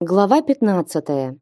Глава 15.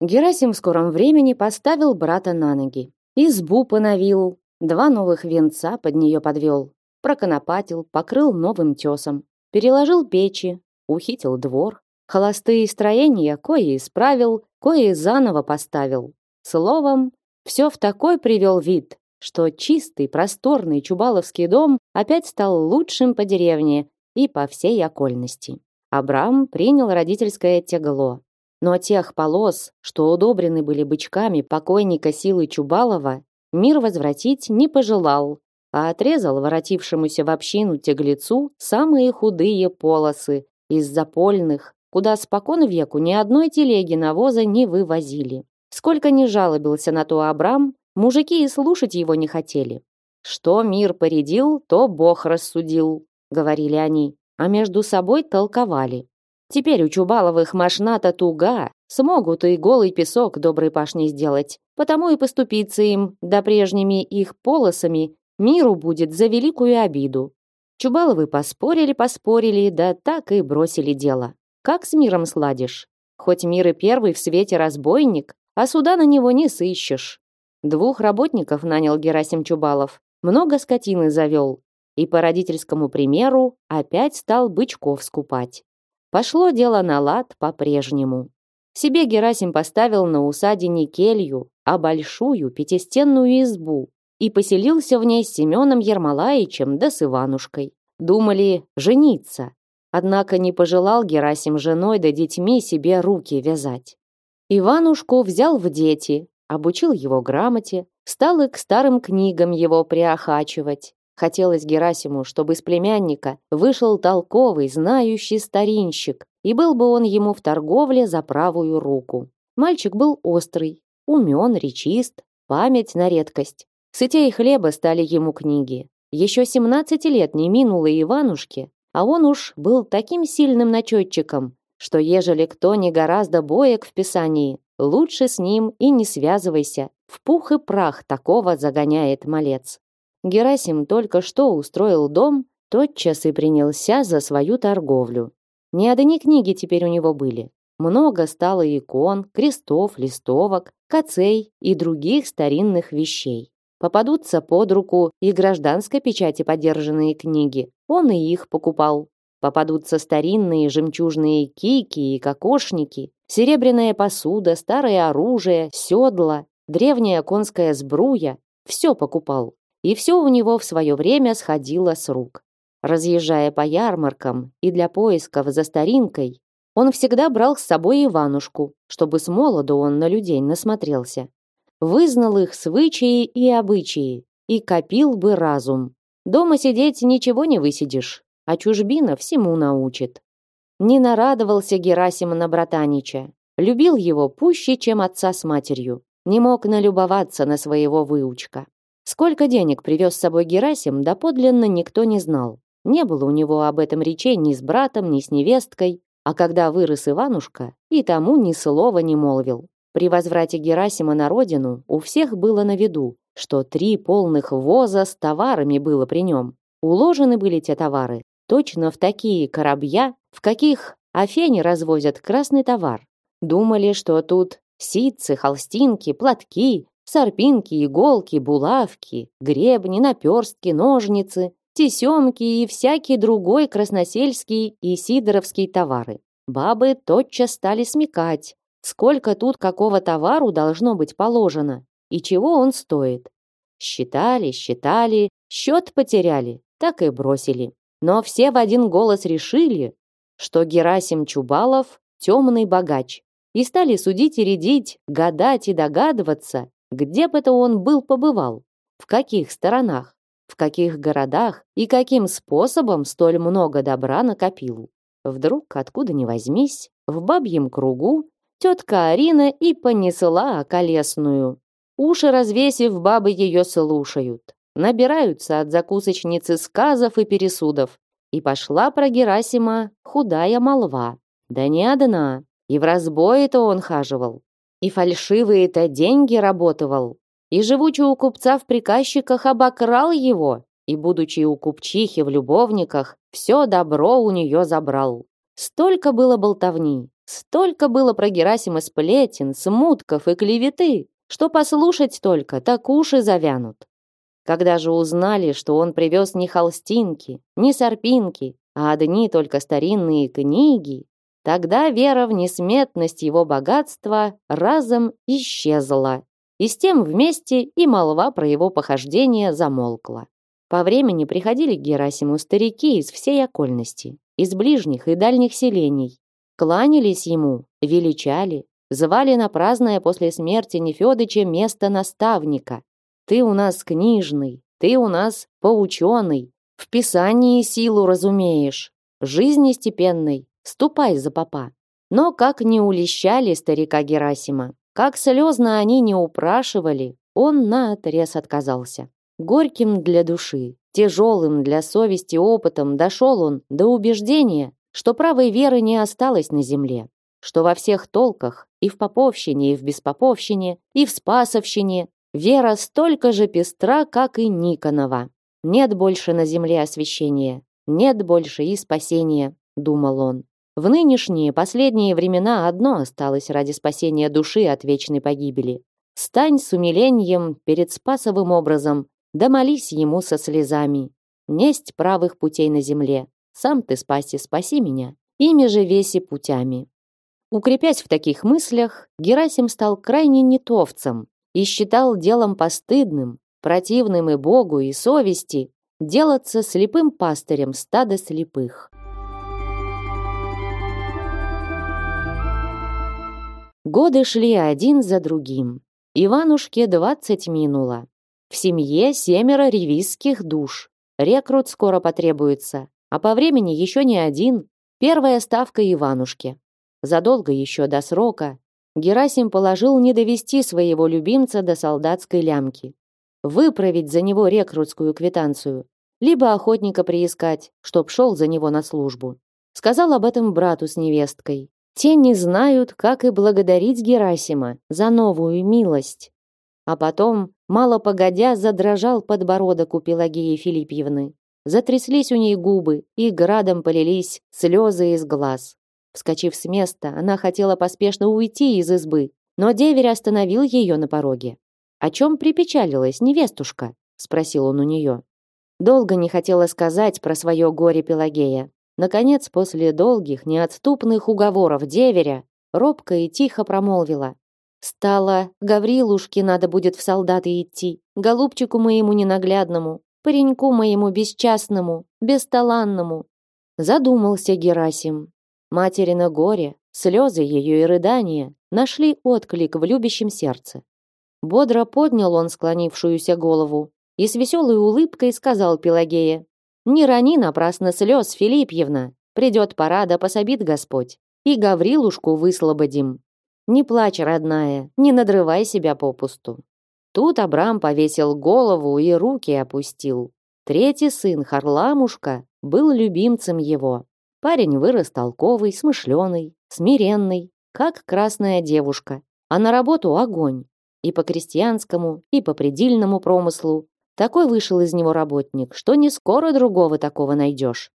Герасим в скором времени поставил брата на ноги. Избу поновил, два новых венца под нее подвел, проконопатил, покрыл новым тесом, переложил печи, ухитил двор, холостые строения кое исправил, кое заново поставил. Словом, все в такой привел вид, что чистый, просторный Чубаловский дом опять стал лучшим по деревне и по всей окольности. Абрам принял родительское тягло. Но тех полос, что удобрены были бычками покойника Силы Чубалова, мир возвратить не пожелал, а отрезал воротившемуся в общину тяглецу самые худые полосы из запольных, куда спокон веку ни одной телеги навоза не вывозили. Сколько ни жалобился на то Абрам, мужики и слушать его не хотели. «Что мир поредил, то Бог рассудил», — говорили они а между собой толковали. Теперь у Чубаловых машната туга, смогут и голый песок доброй пашни сделать, потому и поступиться им, да прежними их полосами, миру будет за великую обиду. Чубаловы поспорили-поспорили, да так и бросили дело. Как с миром сладишь? Хоть мир и первый в свете разбойник, а суда на него не сыщешь. Двух работников нанял Герасим Чубалов, много скотины завел, и по родительскому примеру опять стал бычков скупать. Пошло дело на лад по-прежнему. Себе Герасим поставил на усаде не келью, а большую пятистенную избу и поселился в ней с Семеном Ермолаевичем да с Иванушкой. Думали жениться. Однако не пожелал Герасим женой да детьми себе руки вязать. Иванушку взял в дети, обучил его грамоте, стал и к старым книгам его приохачивать. Хотелось Герасиму, чтобы из племянника вышел толковый, знающий старинщик, и был бы он ему в торговле за правую руку. Мальчик был острый, умен, речист, память на редкость. Сытей хлеба стали ему книги. Еще 17 лет не минуло Иванушке, а он уж был таким сильным начетчиком, что ежели кто не гораздо боек в писании, лучше с ним и не связывайся. В пух и прах такого загоняет малец. Герасим только что устроил дом, тотчас и принялся за свою торговлю. Не одни книги теперь у него были. Много стало икон, крестов, листовок, кацей и других старинных вещей. Попадутся под руку и гражданской печати подержанные книги. Он и их покупал. Попадутся старинные жемчужные кики и кокошники, серебряная посуда, старое оружие, седла, древняя конская сбруя. Все покупал и все у него в свое время сходило с рук. Разъезжая по ярмаркам и для поисков за старинкой, он всегда брал с собой Иванушку, чтобы с молоду он на людей насмотрелся. Вызнал их свычаи и обычаи, и копил бы разум. Дома сидеть ничего не высидишь, а чужбина всему научит. Не нарадовался Герасим на братанича. Любил его пуще, чем отца с матерью. Не мог налюбоваться на своего выучка. Сколько денег привез с собой Герасим, доподлинно никто не знал. Не было у него об этом речей ни с братом, ни с невесткой, а когда вырос Иванушка, и тому ни слова не молвил. При возврате Герасима на родину у всех было на виду, что три полных воза с товарами было при нем. Уложены были те товары точно в такие коробья, в каких Афени развозят красный товар. Думали, что тут ситцы, холстинки, платки, Сорпинки, иголки, булавки, гребни, наперстки, ножницы, тесемки и всякий другой красносельский и сидоровский товары. Бабы тотчас стали смекать, сколько тут какого товару должно быть положено и чего он стоит. Считали, считали, счет потеряли, так и бросили. Но все в один голос решили, что Герасим Чубалов – темный богач, и стали судить и рядить, гадать и догадываться, где бы это он был побывал? В каких сторонах? В каких городах? И каким способом столь много добра накопил? Вдруг, откуда ни возьмись, в бабьем кругу тетка Арина и понесла околесную. Уши развесив, бабы ее слушают. Набираются от закусочницы сказов и пересудов. И пошла про Герасима худая молва. Да не одна. И в разбое-то он хаживал. И фальшивые-то деньги работывал. И живучи у купца в приказчиках обокрал его. И, будучи у купчихи в любовниках, все добро у нее забрал. Столько было болтовни, Столько было про Герасима сплетен, смутков и клеветы, что послушать только, так уши завянут. Когда же узнали, что он привез не холстинки, не сорпинки, а одни только старинные книги, тогда вера в несметность его богатства разом исчезла. И с тем вместе и молва про его похождения замолкла. По времени приходили к Герасиму старики из всей окольности, из ближних и дальних селений, кланялись ему, величали, звали на праздное после смерти Нефедыча место наставника, ты у нас книжный, ты у нас поученый, в писании силу разумеешь, жизни степенной, ступай за попа. Но как не улещали старика Герасима, как слезно они не упрашивали, он наотрез отказался. Горьким для души, тяжелым для совести опытом дошел он до убеждения, что правой веры не осталось на земле, что во всех толках, и в поповщине, и в беспоповщине, и в спасовщине, Вера столько же пестра, как и Никонова. Нет больше на земле освящения, нет больше и спасения, думал он. В нынешние последние времена одно осталось ради спасения души от вечной погибели. Стань с умилением перед спасовым образом, да молись ему со слезами. Несть правых путей на земле. Сам ты спаси, спаси меня. Ими же веси путями. Укрепясь в таких мыслях, Герасим стал крайне нетовцем, и считал делом постыдным, противным и Богу, и совести, делаться слепым пастырем стада слепых. Годы шли один за другим. Иванушке двадцать минуло. В семье семеро ревизских душ. Рекрут скоро потребуется, а по времени еще не один. Первая ставка Иванушке. Задолго еще до срока Герасим положил не довести своего любимца до солдатской лямки. Выправить за него рекрутскую квитанцию, либо охотника приискать, чтоб шел за него на службу. Сказал об этом брату с невесткой. Те не знают, как и благодарить Герасима за новую милость. А потом, мало погодя, задрожал подбородок у Пелагеи Филиппьевны. Затряслись у ней губы, и градом полились слезы из глаз. Вскочив с места, она хотела поспешно уйти из избы, но деверь остановил ее на пороге. «О чем припечалилась невестушка?» — спросил он у нее. Долго не хотела сказать про свое горе Пелагея. Наконец, после долгих, неотступных уговоров деверя, робко и тихо промолвила. «Стало, Гаврилушке надо будет в солдаты идти, голубчику моему ненаглядному, пареньку моему бесчастному, бесталанному». Задумался Герасим, Материна горе, слезы ее и рыдания нашли отклик в любящем сердце. Бодро поднял он склонившуюся голову и с веселой улыбкой сказал Пелагее, «Не рони напрасно слез, Филиппьевна, придет пора, да пособит Господь, и Гаврилушку выслободим. Не плачь, родная, не надрывай себя попусту». Тут Абрам повесил голову и руки опустил. Третий сын Харламушка был любимцем его. Парень вырос толковый, смышленый, смиренный, как красная девушка, а на работу огонь. И по крестьянскому, и по предельному промыслу. Такой вышел из него работник, что не скоро другого такого найдешь.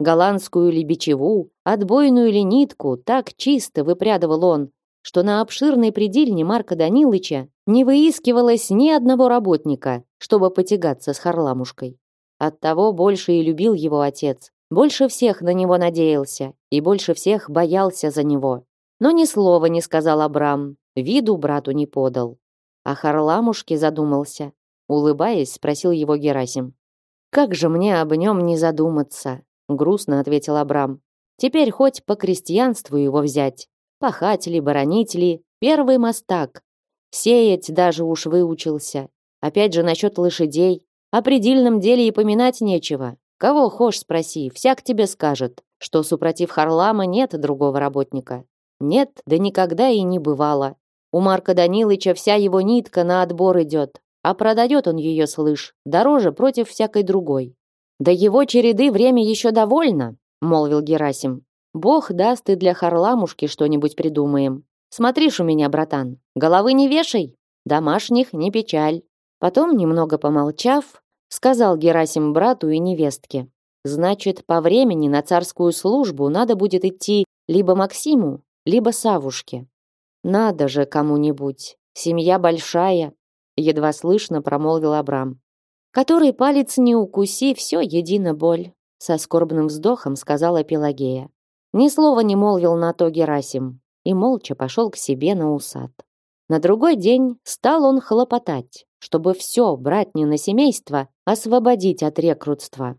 Голландскую лебечеву, отбойную ли нитку так чисто выпрядывал он, что на обширной предельне Марка Данилыча не выискивалось ни одного работника, чтобы потягаться с Харламушкой. Оттого больше и любил его отец, больше всех на него надеялся и больше всех боялся за него. Но ни слова не сказал Абрам, виду брату не подал. А Харламушке задумался. Улыбаясь, спросил его Герасим. «Как же мне об нем не задуматься?» Грустно ответил Абрам. «Теперь хоть по крестьянству его взять. Пахать ли, боронить ли, первый мастак. Сеять даже уж выучился. Опять же насчет лошадей. О предельном деле и поминать нечего. Кого хошь спроси, всяк тебе скажет, что супротив Харлама нет другого работника. Нет, да никогда и не бывало. У Марка Данилыча вся его нитка на отбор идет, а продает он ее, слышь, дороже против всякой другой. Да его череды время еще довольно, молвил Герасим. Бог даст и для Харламушки что-нибудь придумаем. Смотришь у меня, братан, головы не вешай, домашних не печаль. Потом, немного помолчав, сказал Герасим брату и невестке. Значит, по времени на царскую службу надо будет идти либо Максиму, либо Савушке. Надо же кому-нибудь, семья большая, едва слышно промолвил Абрам. Который палец не укуси, все едино боль, со скорбным вздохом сказала Пелагея. Ни слова не молвил на то Герасим и молча пошел к себе на усад. На другой день стал он хлопотать, чтобы все братнино семейство освободить от рекрутства.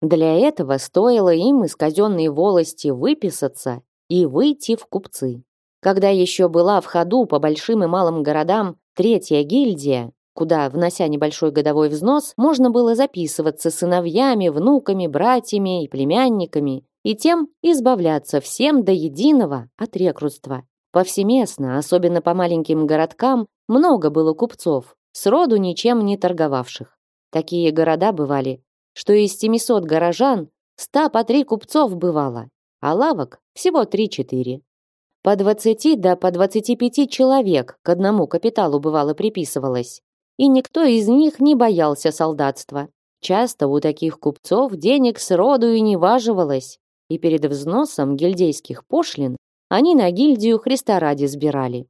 Для этого стоило им из казенной волости выписаться и выйти в купцы. Когда еще была в ходу по большим и малым городам третья гильдия, куда, внося небольшой годовой взнос, можно было записываться сыновьями, внуками, братьями и племянниками, и тем избавляться всем до единого от рекрутства. Повсеместно, особенно по маленьким городкам, много было купцов, сроду ничем не торговавших. Такие города бывали, что из 700 горожан 100 по три купцов бывало, а лавок всего 3-4. По 20 да по 25 человек к одному капиталу бывало приписывалось. И никто из них не боялся солдатства. Часто у таких купцов денег сроду и не важивалось, и перед взносом гильдейских пошлин они на гильдию Христа ради сбирали.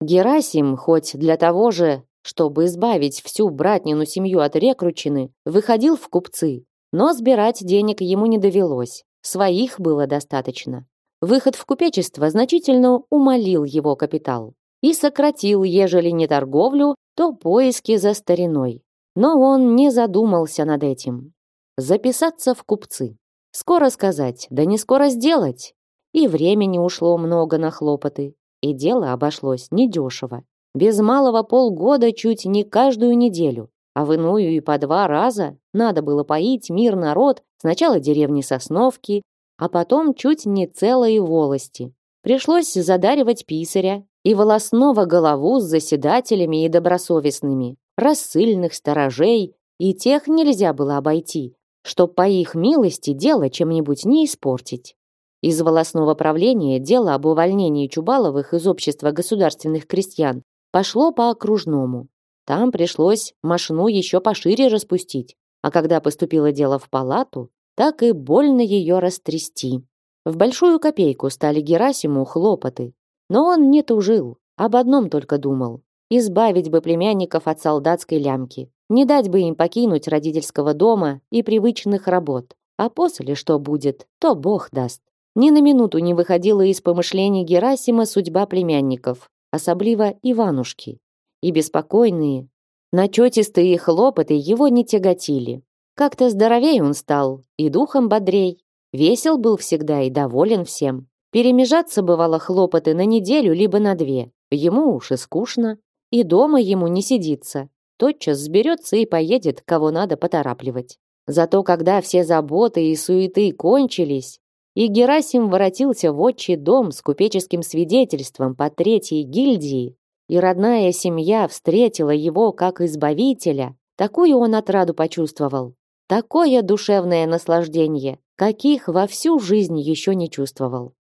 Герасим, хоть для того же, чтобы избавить всю братнину семью от рекручины, выходил в купцы, но сбирать денег ему не довелось, своих было достаточно. Выход в купечество значительно умолил его капитал и сократил, ежели не торговлю, то поиски за стариной. Но он не задумался над этим. Записаться в купцы. Скоро сказать, да не скоро сделать. И времени ушло много на хлопоты. И дело обошлось недешево. Без малого полгода чуть не каждую неделю. А в иную и по два раза надо было поить мир народ сначала деревни Сосновки, а потом чуть не целые волости. Пришлось задаривать писаря и волосного голову с заседателями и добросовестными, рассыльных сторожей, и тех нельзя было обойти, чтоб по их милости дело чем-нибудь не испортить. Из волосного правления дело об увольнении Чубаловых из общества государственных крестьян пошло по окружному. Там пришлось машину еще пошире распустить, а когда поступило дело в палату, так и больно ее растрясти. В большую копейку стали Герасиму хлопоты, но он не тужил, об одном только думал. Избавить бы племянников от солдатской лямки, не дать бы им покинуть родительского дома и привычных работ. А после что будет, то Бог даст. Ни на минуту не выходила из помышлений Герасима судьба племянников, особливо Иванушки. И беспокойные, начетистые хлопоты его не тяготили. Как-то здоровее он стал, и духом бодрей. Весел был всегда и доволен всем. Перемежаться бывало хлопоты на неделю либо на две. Ему уж и скучно. И дома ему не сидится. Тотчас сберется и поедет, кого надо поторапливать. Зато когда все заботы и суеты кончились, и Герасим воротился в отчий дом с купеческим свидетельством по третьей гильдии, и родная семья встретила его как избавителя, такую он отраду почувствовал, Такое душевное наслаждение, каких во всю жизнь еще не чувствовал.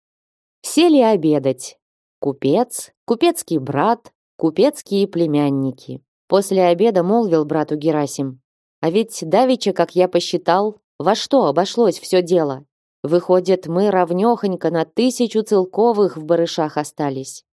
Сели обедать. Купец, купецкий брат, купецкие племянники. После обеда молвил брату Герасим. А ведь давеча, как я посчитал, во что обошлось все дело. Выходит, мы равнёхонько на тысячу целковых в барышах остались.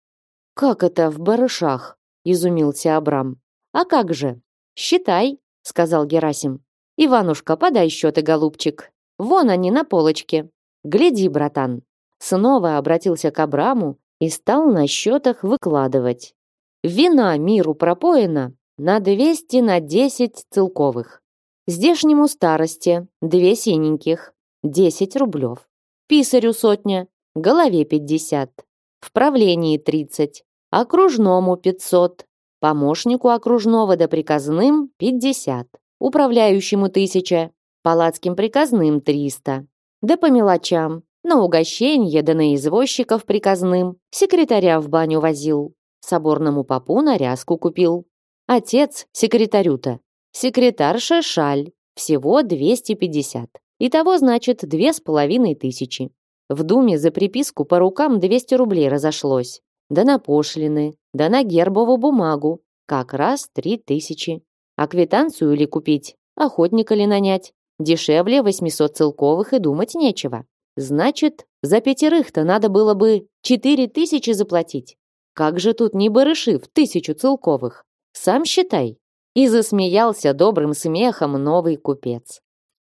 Как это в барышах? изумился Абрам. А как же? Считай, сказал Герасим. Иванушка, подай счеты, голубчик. Вон они на полочке. Гляди, братан. Снова обратился к Абраму и стал на счетах выкладывать. Вина миру пропоена на 200 на 10 целковых. Здешнему старости две синеньких, 10 рублев. Писарю сотня, голове 50. В правлении 30. Окружному 500. Помощнику окружного да приказным 50 управляющему тысяча, палацким приказным триста. Да по мелочам, на угощенье да на извозчиков приказным, секретаря в баню возил, соборному попу нарязку купил. Отец секретарю-то, секретарша шаль, всего 250. Итого, значит, две с половиной тысячи. В думе за приписку по рукам 200 рублей разошлось. Да на пошлины, да на гербову бумагу. Как раз три тысячи. А квитанцию ли купить? Охотника ли нанять? Дешевле 800 целковых и думать нечего. Значит, за пятерых-то надо было бы четыре тысячи заплатить. Как же тут не барыши в тысячу целковых? Сам считай. И засмеялся добрым смехом новый купец.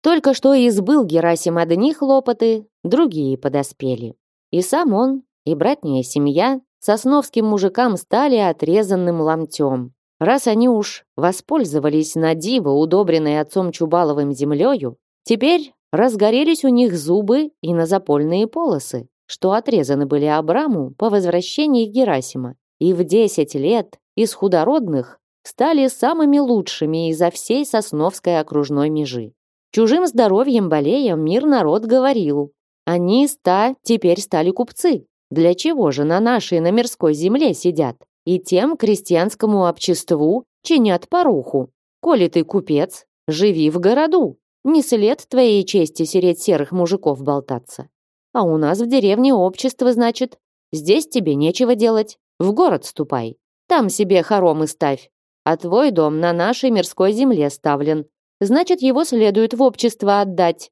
Только что избыл Герасим одни хлопоты, другие подоспели. И сам он, и братняя семья сосновским мужикам стали отрезанным ломтем. Раз они уж воспользовались на диво, удобренной отцом Чубаловым землею, теперь разгорелись у них зубы и на запольные полосы, что отрезаны были Абраму по возвращении Герасима. И в десять лет из худородных стали самыми лучшими изо всей Сосновской окружной межи. Чужим здоровьем болея мир народ говорил. Они ста теперь стали купцы. Для чего же на нашей на мирской земле сидят? И тем крестьянскому обществу чинят поруху. Коли ты купец, живи в городу. Не след твоей чести сереть серых мужиков болтаться. А у нас в деревне общество, значит. Здесь тебе нечего делать. В город ступай. Там себе хоромы ставь а твой дом на нашей мирской земле ставлен. Значит, его следует в общество отдать».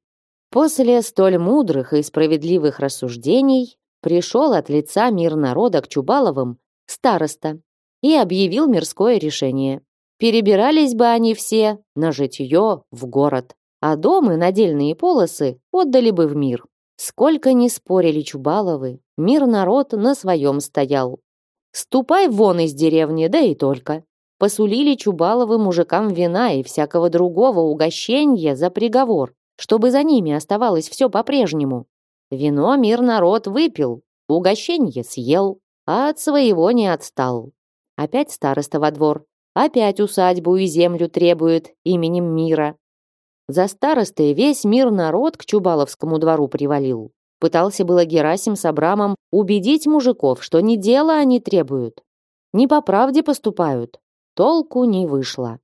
После столь мудрых и справедливых рассуждений пришел от лица мир народа к Чубаловым староста и объявил мирское решение. Перебирались бы они все на житье в город, а дома надельные полосы отдали бы в мир. Сколько ни спорили Чубаловы, мир народ на своем стоял. «Ступай вон из деревни, да и только посулили Чубаловым мужикам вина и всякого другого угощения за приговор, чтобы за ними оставалось все по-прежнему. Вино мир народ выпил, угощение съел, а от своего не отстал. Опять староста во двор, опять усадьбу и землю требует именем мира. За старостой весь мир народ к Чубаловскому двору привалил. Пытался было Герасим с Абрамом убедить мужиков, что не дело они требуют. Не по правде поступают, Толку не вышло.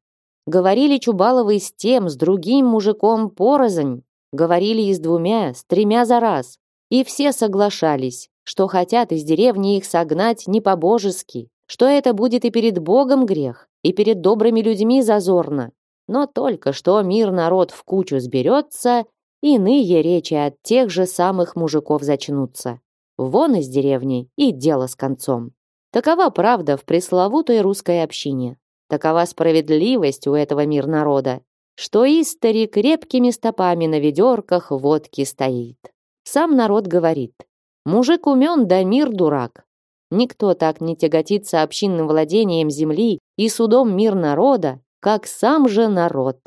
Говорили Чубаловы с тем, с другим мужиком порознь. Говорили и с двумя, с тремя за раз. И все соглашались, что хотят из деревни их согнать не по-божески, что это будет и перед Богом грех, и перед добрыми людьми зазорно. Но только что мир народ в кучу сберется, иные речи от тех же самых мужиков зачнутся. Вон из деревни и дело с концом. Такова правда в пресловутой русской общине. Такова справедливость у этого мир народа, что истори крепкими стопами на ведерках водки стоит. Сам народ говорит, мужик умен, да мир дурак. Никто так не тяготится общинным владением земли и судом мир народа, как сам же народ.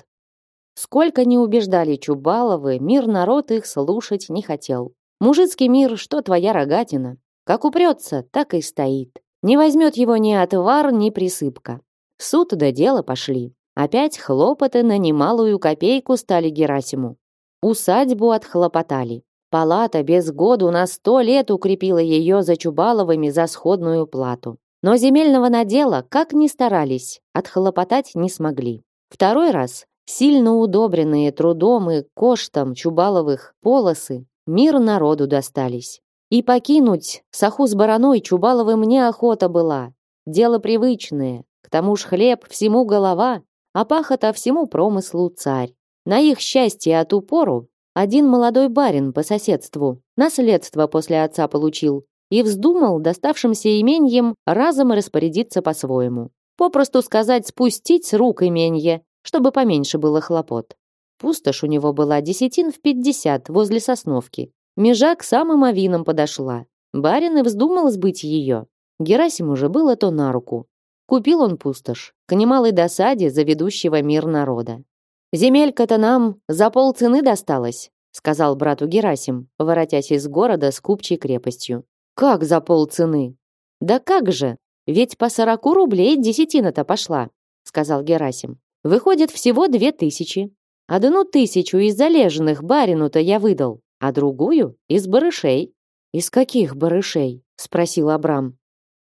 Сколько не убеждали Чубаловы, мир народ их слушать не хотел. Мужицкий мир, что твоя рогатина. Как упрется, так и стоит. Не возьмет его ни отвар, ни присыпка. Суд до дела пошли. Опять хлопоты на немалую копейку стали Герасиму. Усадьбу отхлопотали. Палата без году на сто лет укрепила ее за Чубаловыми за сходную плату. Но земельного надела, как ни старались, отхлопотать не смогли. Второй раз сильно удобренные трудом и коштом Чубаловых полосы мир народу достались. И покинуть саху с бараной Чубаловым неохота была. Дело привычное, к тому ж хлеб всему голова, а пахота всему промыслу царь. На их счастье от упору один молодой барин по соседству наследство после отца получил и вздумал доставшимся именьем разом распорядиться по-своему. Попросту сказать спустить с рук именье, чтобы поменьше было хлопот. Пустошь у него была десятин в пятьдесят возле сосновки. Межа к самым авинам подошла. Барин и вздумал сбыть ее. Герасиму же было то на руку. Купил он пустошь, к немалой досаде за ведущего мир народа. «Земелька-то нам за полцены досталась», сказал брату Герасим, воротясь из города с купчей крепостью. «Как за полцены?» «Да как же? Ведь по сороку рублей десятина-то пошла», сказал Герасим. «Выходит всего две тысячи. Одну тысячу из залеженных барину-то я выдал, а другую из барышей». «Из каких барышей?» спросил Абрам.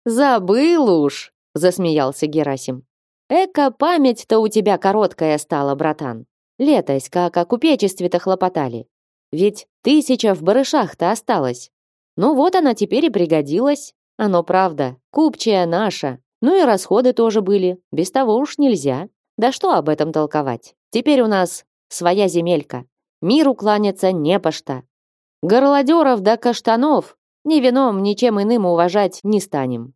«Забыл уж!» засмеялся Герасим. Эка память-то у тебя короткая стала, братан. Летось, как о купечестве-то хлопотали. Ведь тысяча в барышах-то осталась. Ну вот она теперь и пригодилась. Оно правда, купчая наша. Ну и расходы тоже были. Без того уж нельзя. Да что об этом толковать? Теперь у нас своя земелька. Миру кланяться не по что. Горлодеров да каштанов ни вином, ничем иным уважать не станем.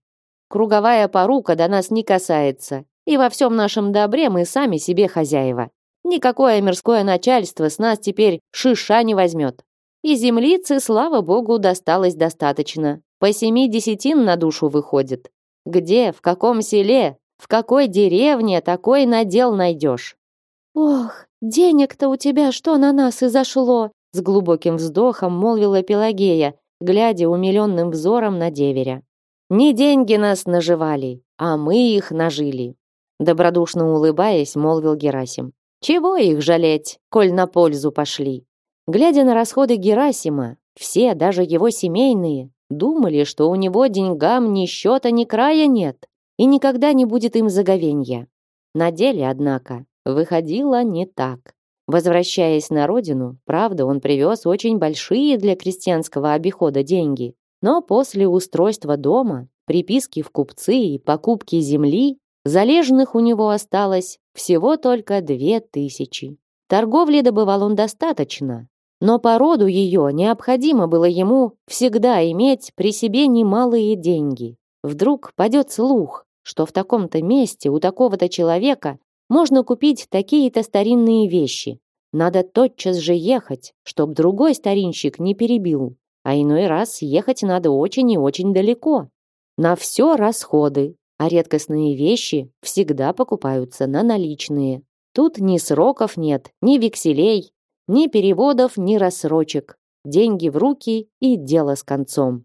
Круговая порука до нас не касается, и во всем нашем добре мы сами себе хозяева. Никакое мирское начальство с нас теперь шиша не возьмет. И землицы, слава богу, досталось достаточно. По семи десятин на душу выходит. Где, в каком селе, в какой деревне такой надел найдешь? Ох, денег-то у тебя что на нас и зашло? С глубоким вздохом молвила Пелагея, глядя умиленным взором на деверя. Не деньги нас наживали, а мы их нажили. Добродушно улыбаясь, молвил Герасим. Чего их жалеть, коль на пользу пошли? Глядя на расходы Герасима, все, даже его семейные, думали, что у него деньгам ни счета, ни края нет, и никогда не будет им заговенья. На деле, однако, выходило не так. Возвращаясь на родину, правда, он привез очень большие для крестьянского обихода деньги, но после устройства дома, приписки в купцы и покупки земли, залежных у него осталось всего только две тысячи. Торговли добывал он достаточно, но по роду ее необходимо было ему всегда иметь при себе немалые деньги. Вдруг падет слух, что в таком-то месте у такого-то человека можно купить такие-то старинные вещи. Надо тотчас же ехать, чтоб другой старинщик не перебил. А иной раз ехать надо очень и очень далеко. На все расходы, а редкостные вещи всегда покупаются на наличные. Тут ни сроков нет, ни векселей, ни переводов, ни рассрочек. Деньги в руки и дело с концом.